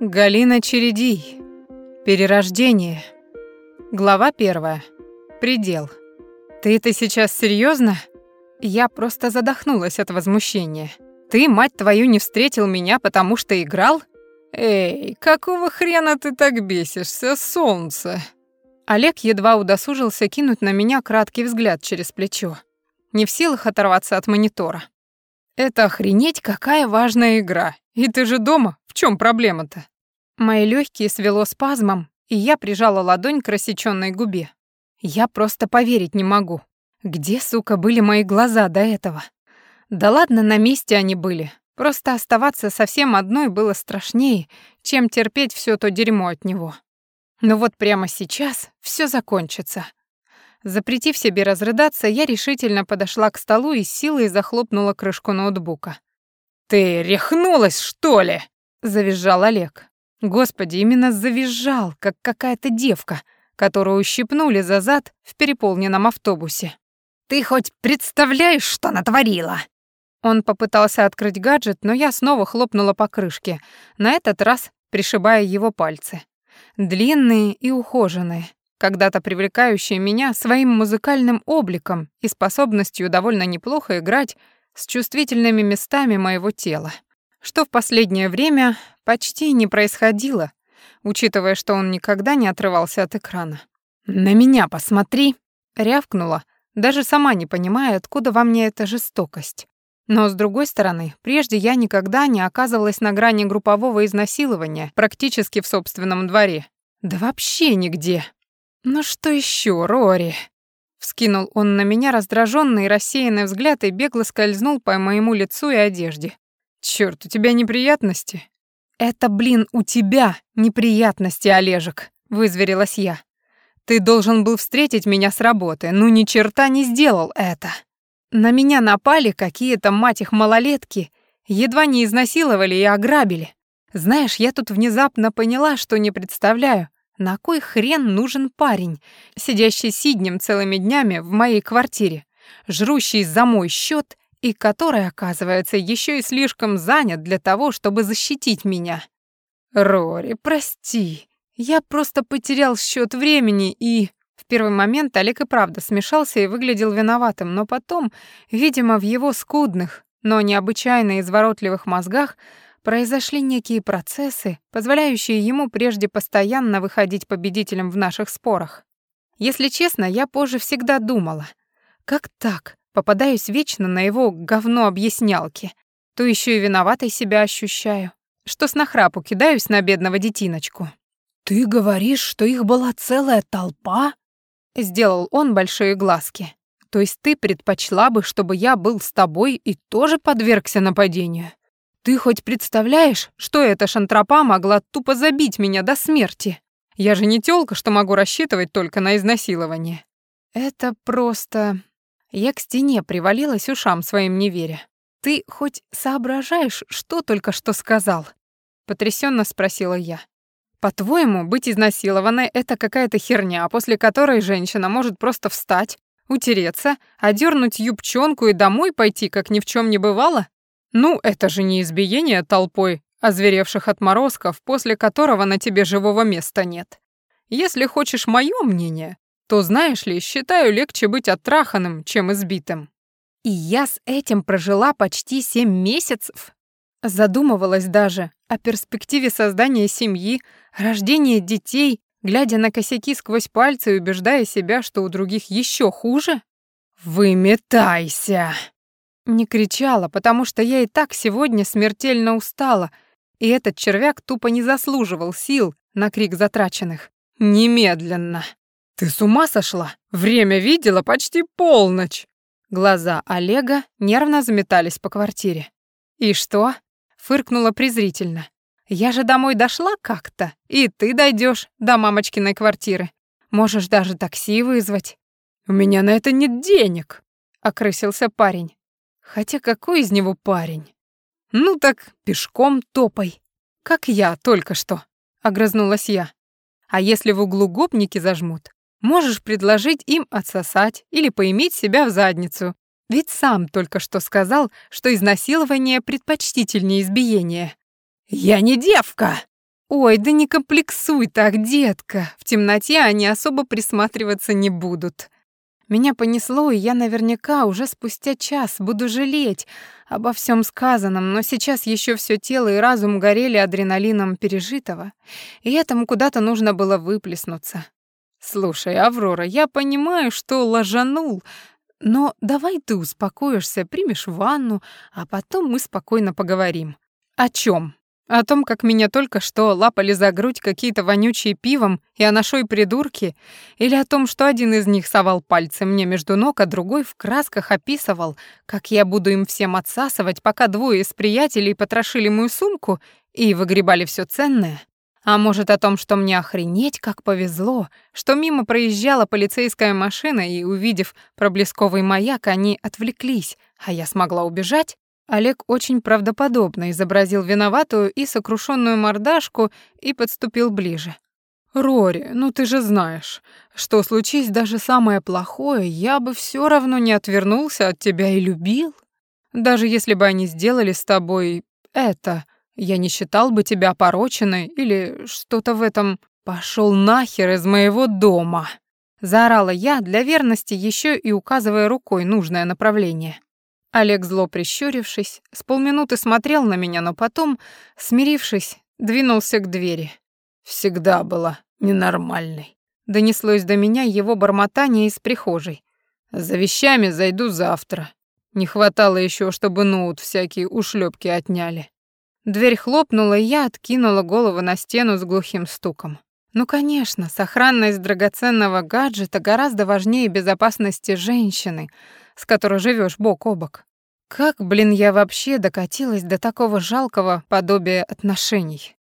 Галина Чередий. Перерождение. Глава первая. Предел. Ты это сейчас серьезно? Я просто задохнулась от возмущения. Ты, мать твою, не встретил меня, потому что играл? Эй, какого хрена ты так бесишься, солнце? Олег едва удосужился кинуть на меня краткий взгляд через плечо. Не в силах оторваться от монитора. Это охренеть какая важная игра. И ты же дома. В чем проблема-то? Мои легкие свело спазмом, и я прижала ладонь к рассечённой губе. Я просто поверить не могу. Где, сука, были мои глаза до этого? Да ладно, на месте они были. Просто оставаться совсем одной было страшнее, чем терпеть всё то дерьмо от него. Но вот прямо сейчас всё закончится. Запретив себе разрыдаться, я решительно подошла к столу и силой захлопнула крышку ноутбука. «Ты рехнулась, что ли?» — завизжал Олег. Господи, именно завизжал, как какая-то девка, которую ущипнули за зад в переполненном автобусе. «Ты хоть представляешь, что натворила?» Он попытался открыть гаджет, но я снова хлопнула по крышке, на этот раз пришибая его пальцы. Длинные и ухоженные, когда-то привлекающие меня своим музыкальным обликом и способностью довольно неплохо играть с чувствительными местами моего тела что в последнее время почти не происходило, учитывая, что он никогда не отрывался от экрана. «На меня посмотри!» — рявкнула, даже сама не понимая, откуда во мне эта жестокость. Но, с другой стороны, прежде я никогда не оказывалась на грани группового изнасилования практически в собственном дворе. Да вообще нигде. «Ну что еще, Рори?» Вскинул он на меня раздраженный и рассеянный взгляд и бегло скользнул по моему лицу и одежде. Черт, у тебя неприятности? Это, блин, у тебя неприятности, Олежек, вызверилась я. Ты должен был встретить меня с работы, ну ни черта не сделал это. На меня напали какие-то, мать их, малолетки, едва не изнасиловали и ограбили. Знаешь, я тут внезапно поняла, что не представляю, на кой хрен нужен парень, сидящий сиднем целыми днями в моей квартире, жрущий за мой счет и который, оказывается, еще и слишком занят для того, чтобы защитить меня. Рори, прости. Я просто потерял счет времени и... В первый момент Олег и правда смешался и выглядел виноватым, но потом, видимо, в его скудных, но необычайно изворотливых мозгах произошли некие процессы, позволяющие ему прежде постоянно выходить победителем в наших спорах. Если честно, я позже всегда думала, как так? Попадаюсь вечно на его говно-объяснялки, то еще и виноватой себя ощущаю, что с нахрапу кидаюсь на бедного детиночку. «Ты говоришь, что их была целая толпа?» Сделал он большие глазки. «То есть ты предпочла бы, чтобы я был с тобой и тоже подвергся нападению? Ты хоть представляешь, что эта шантропа могла тупо забить меня до смерти? Я же не тёлка, что могу рассчитывать только на изнасилование». Это просто... Я к стене привалилась ушам своим не. «Ты хоть соображаешь, что только что сказал?» Потрясенно спросила я. «По-твоему, быть изнасилованной — это какая-то херня, после которой женщина может просто встать, утереться, одернуть юбчонку и домой пойти, как ни в чем не бывало? Ну, это же не избиение толпой озверевших отморозков, после которого на тебе живого места нет. Если хочешь моё мнение, то, знаешь ли, считаю легче быть оттраханным, чем избитым. И я с этим прожила почти семь месяцев. Задумывалась даже о перспективе создания семьи, рождения детей, глядя на косяки сквозь пальцы и убеждая себя, что у других еще хуже. «Выметайся!» Не кричала, потому что я и так сегодня смертельно устала, и этот червяк тупо не заслуживал сил на крик затраченных. «Немедленно!» «Ты с ума сошла? Время видела почти полночь!» Глаза Олега нервно заметались по квартире. «И что?» — фыркнула презрительно. «Я же домой дошла как-то, и ты дойдешь до мамочкиной квартиры. Можешь даже такси вызвать». «У меня на это нет денег», — окрысился парень. «Хотя какой из него парень?» «Ну так пешком топай, как я только что», — огрызнулась я. «А если в углу гопники зажмут, Можешь предложить им отсосать или поиметь себя в задницу. Ведь сам только что сказал, что изнасилование предпочтительнее избиения. «Я не девка!» Ой, да не комплексуй так, детка. В темноте они особо присматриваться не будут. Меня понесло, и я наверняка уже спустя час буду жалеть обо всем сказанном, но сейчас еще все тело и разум горели адреналином пережитого, и этому куда-то нужно было выплеснуться. Слушай, Аврора, я понимаю, что ложанул, но давай ты успокоишься, примешь ванну, а потом мы спокойно поговорим. О чем? О том, как меня только что лапали за грудь какие-то вонючие пивом и анашой придурки, или о том, что один из них совал пальцы мне между ног, а другой в красках описывал, как я буду им всем отсасывать, пока двое из приятелей потрошили мою сумку и выгребали все ценное. А может, о том, что мне охренеть, как повезло, что мимо проезжала полицейская машина, и, увидев проблесковый маяк, они отвлеклись, а я смогла убежать? Олег очень правдоподобно изобразил виноватую и сокрушенную мордашку и подступил ближе. «Рори, ну ты же знаешь, что случись даже самое плохое, я бы все равно не отвернулся от тебя и любил. Даже если бы они сделали с тобой это, я не считал бы тебя пороченной или что-то в этом. Пошел нахер из моего дома!» Заорала я для верности еще и указывая рукой нужное направление. Олег, зло прищурившись, с полминуты смотрел на меня, но потом, смирившись, двинулся к двери. «Всегда была ненормальной», — донеслось до меня его бормотание из прихожей. «За вещами зайду завтра. Не хватало еще, чтобы ноут всякие ушлепки отняли». Дверь хлопнула, и я откинула голову на стену с глухим стуком. Ну, конечно, сохранность драгоценного гаджета гораздо важнее безопасности женщины, с которой живешь бок о бок. Как, блин, я вообще докатилась до такого жалкого подобия отношений?